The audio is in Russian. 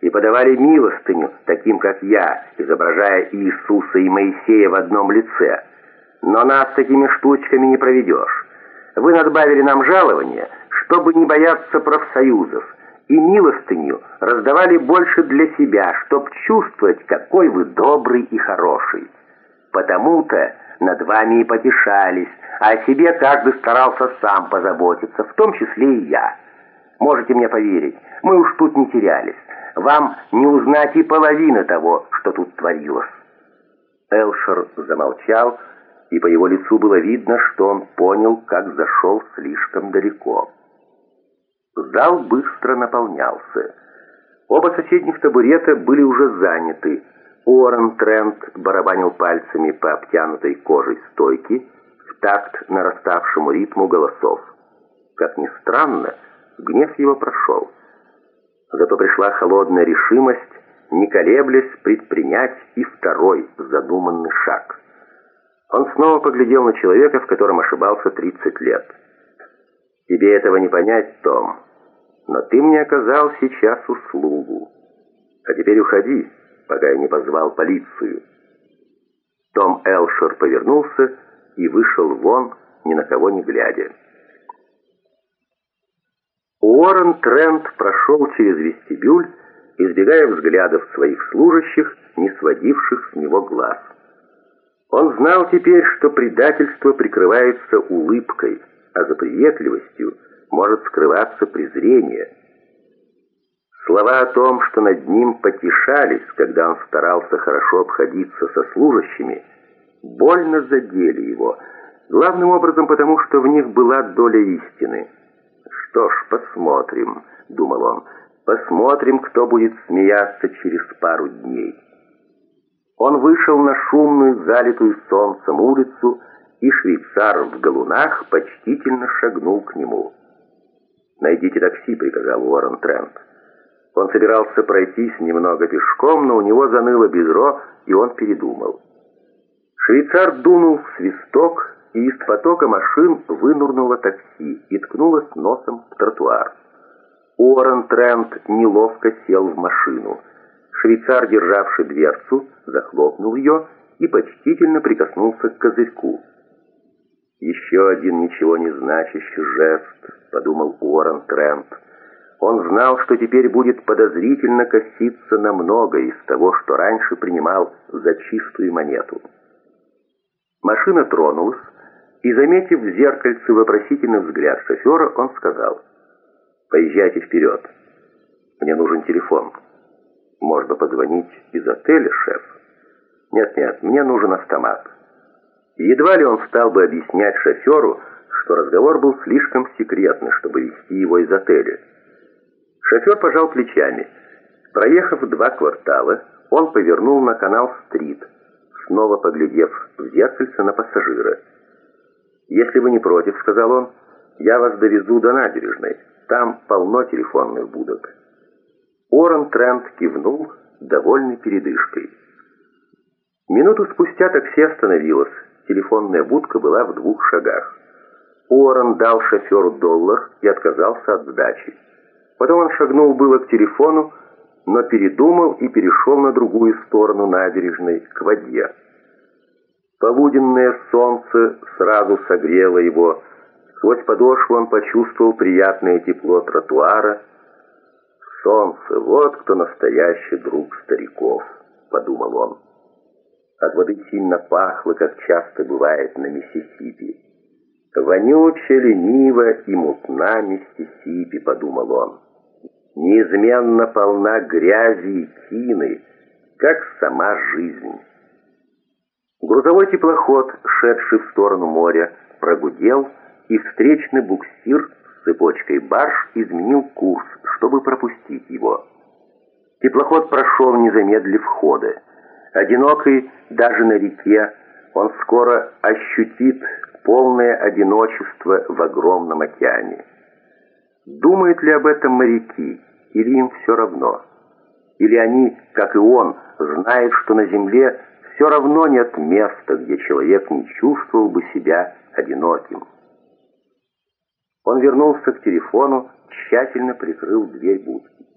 и подавали милостыню, таким как я, изображая Иисуса и Моисея в одном лице. Но нас такими штучками не проведешь. Вы надбавили нам жалование, чтобы не бояться профсоюзов, и милостыню раздавали больше для себя, чтоб чувствовать, какой вы добрый и хороший. Потому-то над вами и потешались, а о себе каждый старался сам позаботиться, в том числе и я. Можете мне поверить, мы уж тут не терялись. Вам не узнать и половины того, что тут творилось». Элшер замолчал, и по его лицу было видно, что он понял, как зашел слишком далеко. Зал быстро наполнялся. Оба соседних табурета были уже заняты. Уоррен Трент барабанил пальцами по обтянутой кожей стойки в такт нараставшему ритму голосов. Как ни странно, гнев его прошел. Зато пришла холодная решимость, не колеблясь, предпринять и второй задуманный шаг. Он снова поглядел на человека, в котором ошибался 30 лет. «Тебе этого не понять, Том, но ты мне оказал сейчас услугу. А теперь уходи, пока я не позвал полицию». Том Элшер повернулся и вышел вон, ни на кого не глядя. Уоррен Трент прошел через вестибюль, избегая взглядов своих служащих, не сводивших с него глаз. Он знал теперь, что предательство прикрывается улыбкой, а за приветливостью может скрываться презрение. Слова о том, что над ним потешались, когда он старался хорошо обходиться со служащими, больно задели его, главным образом потому, что в них была доля истины. «Что ж, посмотрим», — думал он, — «посмотрим, кто будет смеяться через пару дней». Он вышел на шумную, залитую солнцем улицу, и швейцар в галунах почтительно шагнул к нему. «Найдите такси», — приказал Уоррен Трент. Он собирался пройтись немного пешком, но у него заныло бедро, и он передумал. Швейцар дунул в свисток, и из потока машин вынурнуло такси и ткнулось носом в тротуар. Уоррен Трент неловко сел в машину. Швейцар, державший дверцу, захлопнул ее и почтительно прикоснулся к козырьку. «Еще один ничего не значащий жест», — подумал Уоррен Трент. Он знал, что теперь будет подозрительно коситься на многое из того, что раньше принимал за чистую монету. Машина тронулась, и, заметив в зеркальце вопросительный взгляд шофера, он сказал, «Поезжайте вперед. Мне нужен телефон. Можно позвонить из отеля, шеф?» «Нет-нет, мне нужен автомат». едва ли он стал бы объяснять шоферу, что разговор был слишком секретный, чтобы вести его из отеля. Шофер пожал плечами. Проехав два квартала, он повернул на канал-стрит, снова поглядев в зеркальце на пассажира. «Если вы не против, — сказал он, — я вас довезу до набережной. Там полно телефонных будок». Уоррен Трент кивнул, довольный передышкой. Минуту спустя такси остановилось. Телефонная будка была в двух шагах. Уоррен дал шоферу доллар и отказался от сдачи. Потом он шагнул было к телефону, но передумал и перешел на другую сторону набережной, к воде. Полуденное солнце сразу согрело его. Сквозь подошву он почувствовал приятное тепло тротуара. «Солнце, вот кто настоящий друг стариков», — подумал он. От воды сильно пахло, как часто бывает на Миссисипи. «Вонючая, ленива и мутна Миссисипи», — подумал он. «Неизменно полна грязи и тины, как сама жизнь». Грузовой теплоход, шедший в сторону моря, прогудел, и встречный буксир с цепочкой барж изменил курс, чтобы пропустить его. Теплоход прошел, не замедлив хода. Одинокий даже на реке, он скоро ощутит полное одиночество в огромном океане. Думают ли об этом моряки, или им все равно? Или они, как и он, знают, что на земле все равно нет места, где человек не чувствовал бы себя одиноким. Он вернулся к телефону, тщательно прикрыл дверь будки.